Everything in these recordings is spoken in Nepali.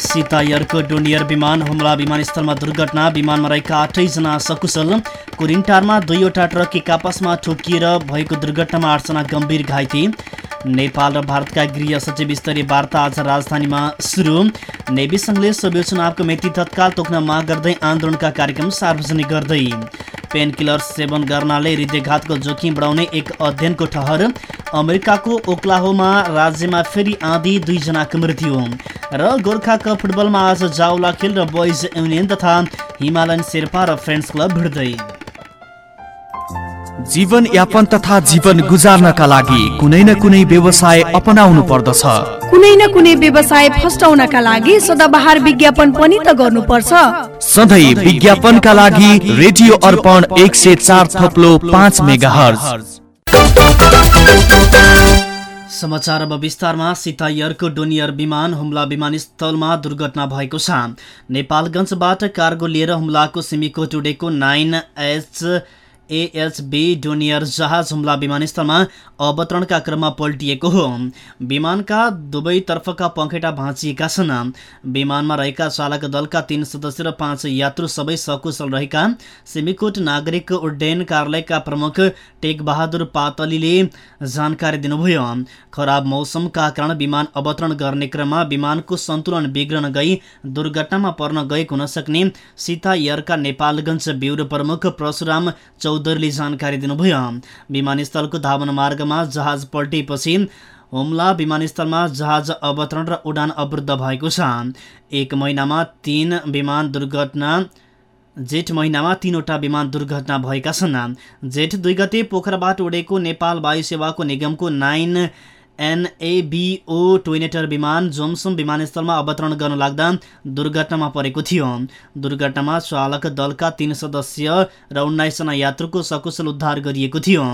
सीतायरको डोनियर विमान हुम्ला विमानस्थलमा दुर्घटना विमानमा रहेका आठैजना सकुशल कुरिन्टारमा दुईवटा ट्रक एक आपसमा ठोकिएर भएको दुर्घटनामा आठजना गम्भीर घाइते नेपाल र भारतका गृह सचिव स्तरीय वार्ता आज राजधानीमा सुरु नेवी सङ्घले सोभि चुनावको मिति तत्काल तोक्न माग गर्दै आन्दोलनका कार्यक्रम सार्वजनिक गर्दै पेन किलर सेवन गर्नाले हृदयघातको जोखिम बढाउने एक अध्ययनको ठहर अमेरिकाको ओक्लाहोमा राज्यमा फेरि आँधी दुईजनाको मृत्यु। र गोर्खा कप फुटबलमा आज जाउला खेल र बोइज युनियन तथा हिमालयन शेर्पा र फ्रेन्ड्स क्लब भिड्दै। जीवन यापन तथा जीवन गुजार्नका लागि कुनै न कुनै व्यवसाय अपनाउनु पर्दछ। कुनै न कुनै व्यवसाय फस्टाउनका लागि सदाबहार विज्ञापन पनि त गर्नुपर्छ। सधैँ विज्ञापनका लागि रेडियो अर्पण एक सय चार थप्लो पाँच मेगा समाचार अब विस्तारमा। सीतायरको डोनियर विमान हुम्ला विमानस्थलमा दुर्घटना भएको छ। नेपालगञ्जबाट कार्गो लिएर हुम्लाको सिमिकोट उडेको नाइन एच एएचबी डोनियर जहाज हुम्ला विमानस्थलमा अवतरणका क्रममा पल्टिएको हो। विमानका दुवैतर्फका पङ्खेटा भाँचिएका छन्। विमानमा रहेका चालक दलका तीन सदस्य र पाँच यात्रु सबै सकुशल रहेका। सिमिकोट नागरिक उड्डयन कार्यालयका प्रमुख टेक बहादुर पातलीले जानकारी दिनुभयो। खराब मौसमका कारण विमान अवतरण गर्ने क्रममा विमानको सन्तुलन बिग्रन गई दुर्घटनामा पर्न गएको हुन सक्ने सीता एयरका नेपालगञ्ज ब्युरो प्रमुख परशुराम चौधरीले जानकारी दिनुभयो। विमानस्थलको धावन मार्गमा जहाज पल्टिएपछि हुम्ला विमानस्थलमा जहाज अवतरण र उडान अवरुद्ध भएको छ। एक महिनामा तीन विमान दुर्घटना जेठ महिनामा तीनवटा विमान दुर्घटना भएका छन्। जेठ दुई गते पोखराबाट उडेको नेपाल वायु सेवाको निगमको नाइन एनएबिओ टोइनेटर विमान जोमसुम विमानस्थलमा अवतरण गर्न लाग्दा दुर्घटनामा परेको थियो। दुर्घटनामा चालक दलका तीन सदस्य र उन्नाइसजना यात्रुको सकुशल उद्धार गरिएको थियो।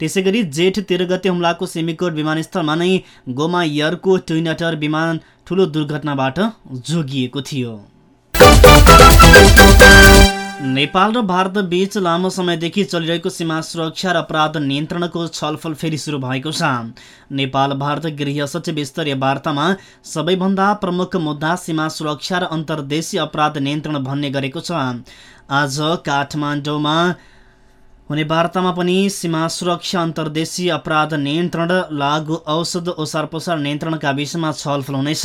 त्यसै गरी जेठ तेह्र गते हुम्लाको सिमिकोट विमानस्थलमा नै गोमा एयरको टोइनेटर विमान ठुलो दुर्घटनाबाट जोगिएको थियो। नेपाल र भारत बीच लामो समयदेखि चलिरहेको सीमा सुरक्षा र अपराध नियन्त्रणको छलफल फेरि सुरु भएको छ। नेपाल भारत गृह सचिव स्तरीय वार्तामा सबैभन्दा प्रमुख मुद्दा सीमा सुरक्षा र अन्तर्देशीय अपराध नियन्त्रण भन्ने गरेको छ। आज काठमाडौँमा हुने वार्तामा पनि सीमा सुरक्षा अन्तर्देशीय अपराध नियन्त्रण लागु औषध ओसार पसार नियन्त्रणका विषयमा छलफल हुनेछ।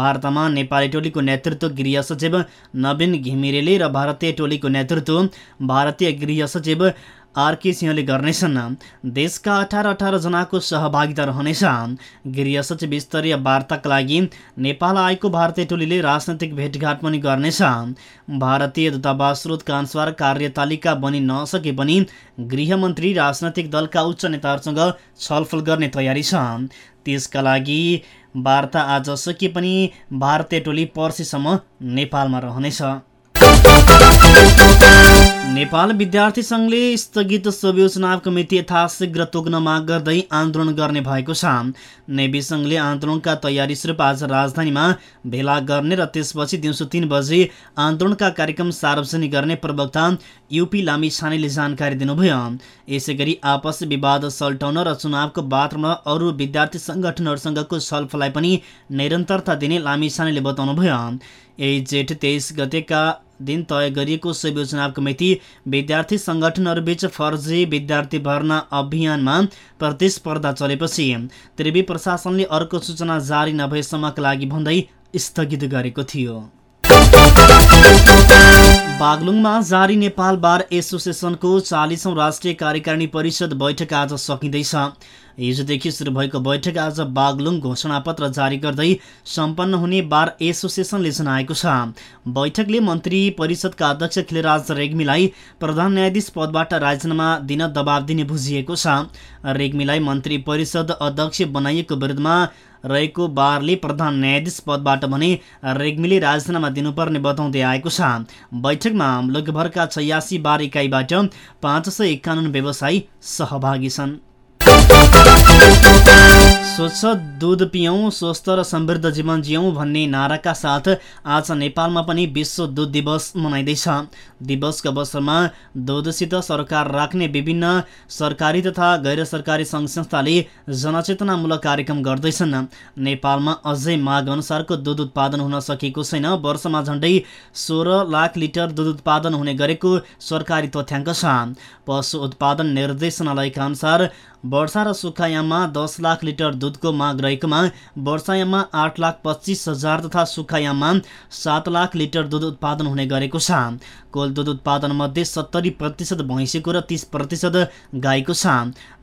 वार्तामा नेपाली टोलीको नेतृत्व गृह सचिव नवीन घिमिरेले र भारतीय टोलीको नेतृत्व भारतीय गृह सचिव आरके सिंहले गर्नेछन् देशका अठार अठार जनाको सहभागिता रहनेछ। गृह सचिव स्तरीय वार्ताका लागि नेपाल आएको भारतीय टोलीले राजनैतिक भेटघाट पनि गर्नेछ। भारतीय दूतावास स्रोतका अनुसार कार्यतालिका बनि नसके पनि गृहमन्त्री राजनैतिक दलका उच्च नेताहरूसँग छलफल गर्ने तयारी छ। त्यसका लागि वार्ता आज सके पनि भारतीय टोली पर्सिसम्म नेपालमा रहनेछ। नेपाल विद्यार्थी सङ्घले स्थगित सोभियो चुनावको मिति यथाशीघ्र तोक्न माग गर्दै आन्दोलन गर्ने भएको छ। नेवी सङ्घले आन्दोलनका तयारी स्वरूप आज राजधानीमा भेला गर्ने र त्यसपछि दिउँसो तिन बजे आन्दोलनका कार्यक्रम सार्वजनिक गर्ने प्रवक्ता युपी लामी छानेले जानकारी दिनुभयो। यसै गरी आपस विवाद सल्टाउन र चुनावको वातावरणमा अरू विद्यार्थी सङ्गठनहरूसँगको छलफललाई पनि निरन्तरता दिने लामी छानेले बताउनुभयो। यही जेठ तेइस गतेका दिन तय गरिएको सबै चुनावको मिति विद्यार्थी सङ्गठनहरूबीच फर्जी विद्यार्थी भर्ना अभियानमा प्रतिस्पर्धा चलेपछि त्रिवी प्रशासनले अर्को सूचना जारी नभएसम्मका लागि भन्दै स्थगित गरेको थियो। बागलुङमा जारी नेपाल बार एसोसिएसनको चालिसौँ राष्ट्रिय कार्यकारिणी परिषद बैठक आज सकिँदैछ। हिजोदेखि सुरु भएको बैठक आज बागलुङ घोषणापत्र जारी गर्दै सम्पन्न हुने बार एसोसिएसनले जनाएको छ। बैठकले मन्त्री परिषदका अध्यक्ष खिलराज रेग्मीलाई प्रधान न्यायाधीश पदबाट राजीनामा दिन दबाब दिने बुझिएको छ। रेग्मीलाई मन्त्री परिषद अध्यक्ष बनाइएको विरुद्धमा रहेको बारले प्रधान न्यायाधीश पदबाट भने रेग्मीले राजीनामा दिनुपर्ने बताउँदै आएको छ। बैठकमा मुलुकभरका छयासी बार इकाइबाट पाँच सय एकाउन्न व्यवसायी सहभागी छन्। स्वच्छ दुध पियौँ स्वस्थ र समृद्ध जीवन जियौँ भन्ने नाराका साथ आज नेपालमा पनि विश्व दुध दिवस मनाइँदैछ। दिवसको अवसरमा दुधसित सरकार राख्ने विभिन्न सरकारी तथा गैर सरकारी सङ्घ संस्थाले जनचेतनामूलक कार्यक्रम गर्दैछन्। नेपालमा अझै माग अनुसारको दुध उत्पादन हुन सकेको छैन। वर्षमा झन्डै सोह्र लाख लिटर दुध उत्पादन हुने गरेको सरकारी तथ्याङ्क छ। पशु उत्पादन निर्देशनालयका अनुसार वर्षा र सुक्खायाममा दस लाख लिटर दुधको माग रहेकोमा वर्षायाममा आठ लाख पच्चिस हजार तथा सुक्खायाममा सात लाख लिटर दुध उत्पादन हुने गरेको छ। कुल दुध उत्पादन मध्ये सत्तरी प्रतिशत भैँसीको र तिस प्रतिशत गाईको छ।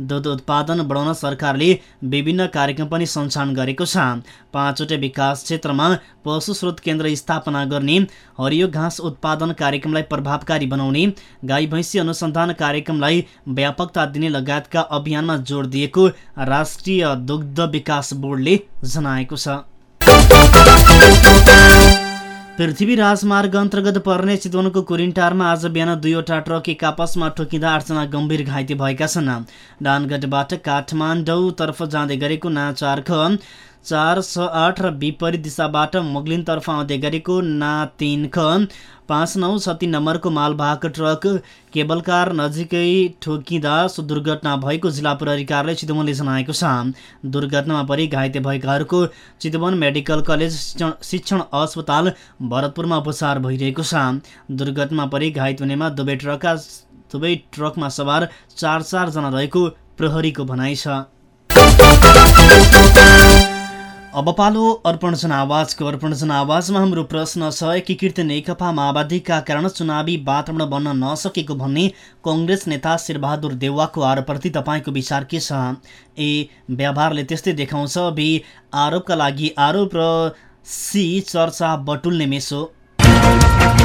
दुध उत्पादन बढाउन सरकारले विभिन्न कार्यक्रम पनि सञ्चालन गरेको छ। पाँचवटै विकास क्षेत्रमा पशु स्रोत केन्द्र स्थापना गर्ने हरियो घाँस उत्पादन कार्यक्रमलाई प्रभावकारी बनाउने गाई भैँसी अनुसन्धान कार्यक्रमलाई व्यापकता दिने लगायतका अभियानमा जोड दिएको राष्ट्रिय दुग्ध विकास बोर्डले जनाएको छ। पृथ्वी राजमार्ग अन्तर्गत पर्ने चितवनको कुरिन्टारमा आज बिहान दुईवटा ट्रक एक आपसमा ठोकिँदा आठजना गम्भीर घाइते भएका छन्। डानगढबाट काठमाडौँतर्फ जाँदै गरेको ना चार छ आठ र विपरीत दिशाबाट मुगलिनतर्फ आउँदै गरेको ना तिन ख पाँच नौ छ तिन नम्बरको मालवाहक ट्रक केबल कार नजिकै ठोकिँदा दुर्घटना भएको जिल्ला प्रहरी कार्यालय चितवनले जनाएको छ। दुर्घटनामा परि घाइते भएकाहरूको चितवन मेडिकल कलेज शिक्षण अस्पताल भरतपुरमा उपचार भइरहेको छ। दुर्घटनामा परि घाइते हुनेमा दुवै ट्रकका दुवै ट्रकमा सवार चार चारजना रहेको प्रहरीको भनाइ छ। अब पालो अर्पण जनावाजको अर्पण जनावाजमा हाम्रो प्रश्न छ एकीकृत नेकपा माओवादीका कारण चुनावी वातावरण बन्न नसकेको भन्ने कङ्ग्रेस नेता शेरबहादुर देउवाको आरोपप्रति तपाईँको विचार के छ? ए व्यवहारले त्यस्तै देखाउँछ बी आरोपका लागि आरोप र सी चर्चा बटुल्ने मेसो।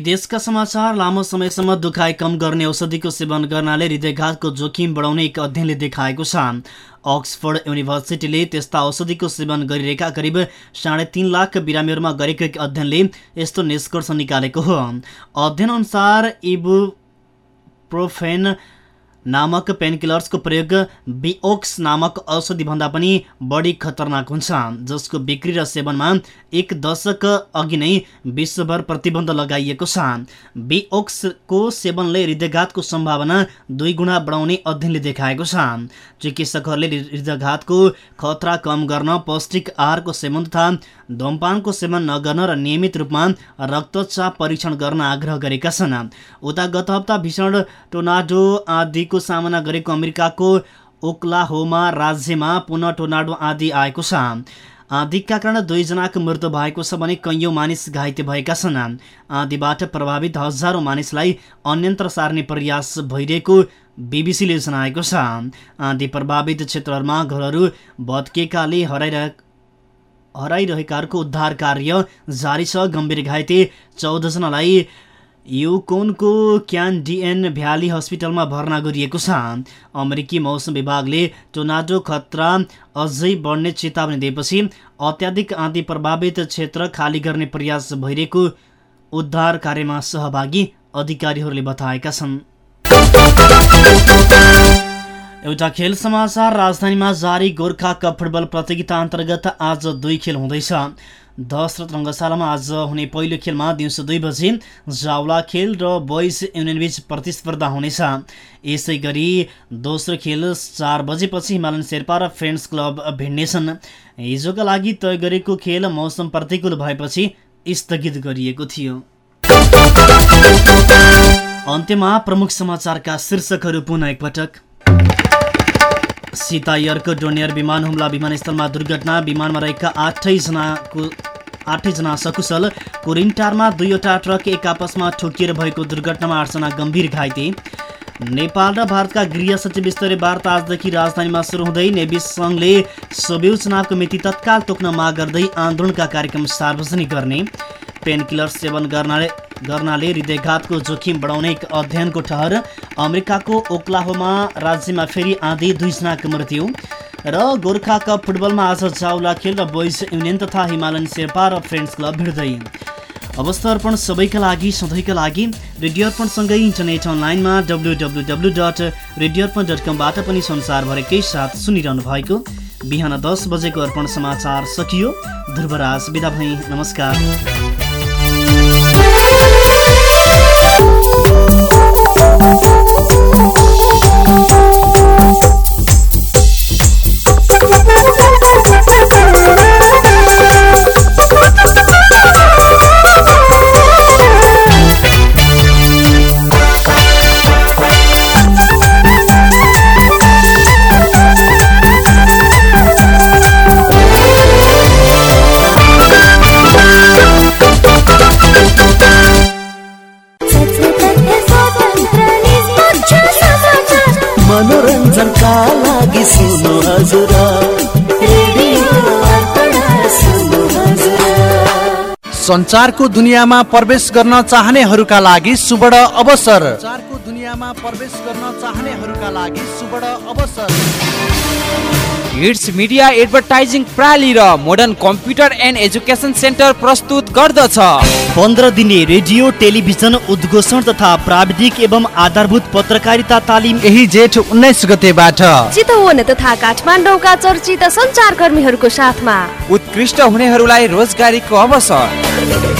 विदेशका समाचार लामो समयसम्म दुखाइ कम गर्ने औषधिको सेवन गर्नाले हृदयघातको जोखिम बढाउने एक अध्ययनले देखाएको छ। अक्सफोर्ड युनिभर्सिटीले त्यस्ता औषधिको सेवन गरिरहेका करिब साढे तिन लाख बिरामीहरूमा गरेको एक अध्ययनले यस्तो निष्कर्ष निकालेको हो। अध्ययन अनुसार इबु प्रोफेन नामक पेनकिलर्सको प्रयोग बिओक्स नामक औषधिभन्दा पनि बढी खतरनाक हुन्छ। जसको बिक्री र सेवनमा एक दशक अघि नै विश्वभर प्रतिबन्ध लगाइएको छ। बिओक्सको सेवनले हृदयघातको सम्भावना दुई गुणा बढाउने अध्ययनले देखाएको छ। चिकित्सकहरूले हृदयघातको खतरा कम गर्न पौष्टिक आहारको सेवन तथा धुमपानको सेवन नगर्न र नियमित रूपमा रक्तचाप परीक्षण गर्न आग्रह गरेका छन्। उता गत हप्ता भीषण टोर्नाडो आदिको सामना गरेको अमेरिकाको ओक्लाहोमा राज्यमा पुनः टोर्नाडो आदि आएको छ। आँधीका कारण दुईजनाको मृत्यु भएको छ भने कैयौँ मानिस घाइते भएका छन्। आँधीबाट प्रभावित हजारौँ मानिसलाई अन्यन्त्र सार्ने प्रयास भइरहेको बिबिसीले जनाएको छ। आँधी प्रभावित क्षेत्रहरूमा घरहरू भत्केकाले हराइरह हराइरहेकाहरूको उद्धार कार्य जारी छ। गम्भीर घाइते चौधजनालाई युकोनको क्यान डिएन भ्याली हस्पिटलमा भर्ना गरिएको छ। अमेरिकी मौसम विभागले टोर्नाडो खतरा अझै बढ्ने चेतावनी दिएपछि अत्याधिक आँधी प्रभावित क्षेत्र खाली गर्ने प्रयास भइरहेको उद्धार कार्यमा सहभागी अधिकारीहरूले बताएका छन्। एउटा खेल समाचार राजधानीमा जारी गोर्खा कप फुटबल प्रतियोगिता अन्तर्गत आज दुई खेल हुँदैछ। दशरथ रङ्गशालामा आज हुने पहिलो खेलमा दिउँसो दुई बजे जावला खेल र बोइज युनियनबीच प्रतिस्पर्धा हुनेछ। यसै गरी दोस्रो खेल चार बजेपछि हिमालयन शेर्पा र फ्रेन्ड्स क्लब भिड्नेछन्। हिजोका लागि तय गरेको खेल मौसम प्रतिकूल भएपछि स्थगित गरिएको थियो। अन्त्यमा प्रमुख समाचारका शीर्षकहरू पुनः एकपटक। सीतायरको डोनियर विमान हुम्ला विमानस्थलमा दुर्घटना। विमानमा रहेका आठैजनाको आठैजना सकुशल कोरिन्टारमा दुईवटा ट्रक एक आपसमा ठोकिएर भएको दुर्घटनामा आठजना गम्भीर घाइते। नेपाल र भारतका गृह सचिव स्तरीय वार्ता आजदेखि राजधानीमा सुरु हुँदै नेवी सङ्घले सोब्यू चुनावको मिति तत्काल तोक्न माग गर्दै आन्दोलनका कार्यक्रम सार्वजनिक गर्ने। पेनकिलर सेवन गर्नाले गर्नाले हृदयघातको जोखिम बढाउने एक अध्ययनको ठहर। अमेरिकाको ओक्लाहोमा राज्यमा फेरि आँधी दुईजनाको मृत्यु। र गोर्खा कप फुटबलमा आज चाउला खेल र बोइज युनियन तथा हिमालयन शेर्पा र फ्रेन्ड्स क्लब भिड्दै। अवस्था अर्पण सबैका लागि सधैँका लागि। रेडियो अर्पणसँगै इन्टरनेट अनलाइनमा W W W dot radio Arpan dot कमबाट पनि संसारभरिकै साथ सुनिरहनु भएको। बिहान दस बजेको अर्पण समाचार सकियो। ध्रुवराज बिदा भई। नमस्कार। Thank you. मनोरञ्जनका लागि सुन्नु हजुर संचारको दुनियाँमा प्रवेश गर्न चाहनेहरूका लागि सुवर्ण अवसर संचारको दुनियाँमा प्रवेश गर्न चाहनेहरूका लागि सुवर्ण अवसर हिट्स मिडिया एडभर्टाइजिङ प्राली र modern computer and education centre प्रस्तुत गर्दछ पन्ध्र दिने रेडियो टेलिभिजन उद्घोषण तथा प्राविधिक एवं आधारभूत पत्रकारिता तालिम यही जेठ उन्नाइस गतेबाट। चितवन तथा काठमाडौँका चर्चित सञ्चारकर्मीहरूको साथमा। उत्कृष्ट हुनेहरूलाई रोजगारीको अवसर।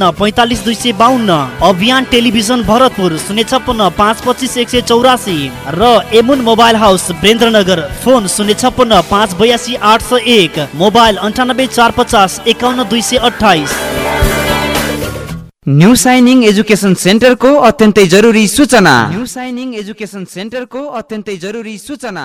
पैँतालिस दुई सय बाहन्न अभियान टेलिभिजन भरतपुर शून्य छप्पन्न पाँच पच्चिस एक सय चौरासी र एमुन मोबाइल हाउस बेन्द्रनगर फोन शून्य छप्पन्न पाँच बयासी आठ सय एक मोबाइल अन्ठानब्बे चार पचास एकाउन्न दुई सय अठाइस न्यू साइनिङ एजुकेसन सेन्टरको अत्यन्तै जरुरी सूचना। न्यू साइनिङ एजुकेसन सेन्टरको अत्यन्तै जरुरी सूचना।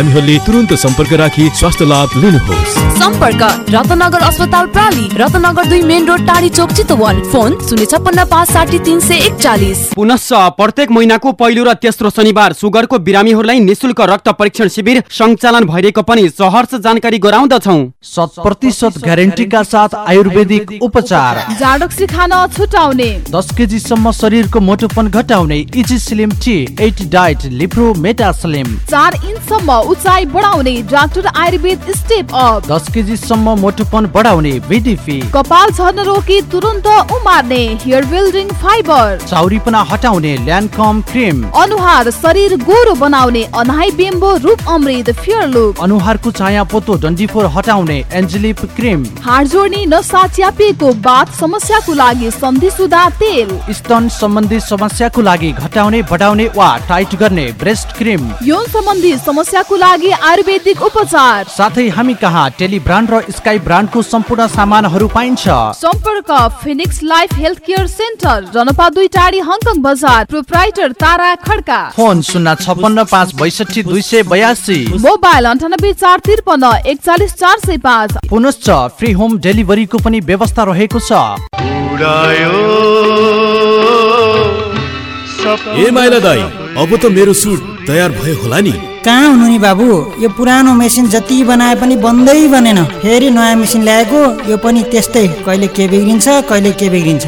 बिरामीहरूले तुरन्त सम्पर्क राखी स्वास्थ्य लाभ लिनुहोस्। सम्पर्क रत्नगर अस्पताल प्राली रत्नगर दुई मेन रोड टाढी चोक चितवन। फोन शून्य छप्पन्न पाँच साठी तिन सय एकचालिस। पुनश्च प्रत्येक महिनाको पहिलो र तेस्रो शनिबार सुगरको बिरामीहरूलाई निशुल्क रक्त परीक्षण शिविर सञ्चालन भइरहेको पनि सहर्ष जानकारी गराउँदछौ। शत प्रतिशत ग्यारेन्टीका साथ आयुर्वेदिक उपचार। जाडोक्सी खान छुटाउने। दस केजीसम्म शरीरको मोटोपन घटाउने easy slim tea eight diet लिप्रो meta slim चार इन्चसम्म उचाइ बढाउने डाक्टर आयुर्वेद स्टेप अप। दस केजीसम्म मोटोपन बढाउने बिडिपी कपाल झर्न रोकी तुरन्त उमार्ने हेयर बिल्डिङ फाइबर। चाउरीपना हटाउने ल्यान्डकम क्रिम। अनुहार शरीर गोरो बनाउने अनाइ बेम्बो रूप अमृत फेयर लुक अनुहारको चाया पोतो डन्डीफोर हटाउने एन्जेलिप क्रिम। हाड जोड्ने नसा च्यापिएको बाथ समस्याको लागि सन्धि सुधा तेल। स्तन सम्बन्धी समस्याको लागि घटाउने बढाउने वा टाइट गर्ने ब्रेस्ट क्रिम। यौन सम्बन्धी समस्याको लागि आयुर्वेदिक उपचार। साथै हामी कहाँ टेली ब्रान्ड र स्काई ब्रान्डको सम्पूर्ण सामानहरू पाइन्छ। सम्पर्क Phoenix life health care centre जनपा दुई टाढी हङकङ बजार प्रोप्राइटर तारा खड्का। फोन शून्य छप्पन्न पाँच बैसठी दुई सय बयासी। मोबाइल अन्ठानब्बे चार त्रिपन्न एकचालिस चार सय पाँच। पुनश्च फ्री होम डेलिभरीको पनि व्यवस्था रहेको छ। ए माइला दाई अब त मेरो सुट तयार भयो होला नि। कहाँ हुनु नि बाबु? यो पुरानो मेसिन जति बनाए पनि बन्दै बनेन। फेरि नयाँ मेसिन ल्याएको यो पनि त्यस्तै। कहिले के बिग्रिन्छ कहिले के बिग्रिन्छ।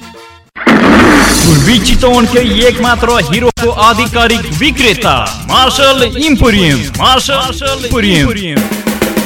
पूर्वी चितवन के एक मात्र हीरो को आधिकारिक विक्रेता मार्शल इम्पोरियम मार्शल इम्पोरियम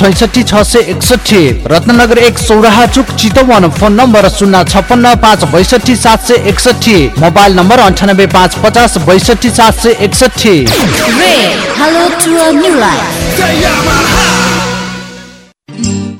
छैसठी छ सय एकसठी रत्नगर एक सौराहा चुक चितवन फोन नम्बर शून्य छप्पन्न पाँच बैसठी सात सय एकसठी मोबाइल नम्बर अन्ठानब्बे पाँच पचास बैसठी सात सय एकसठी।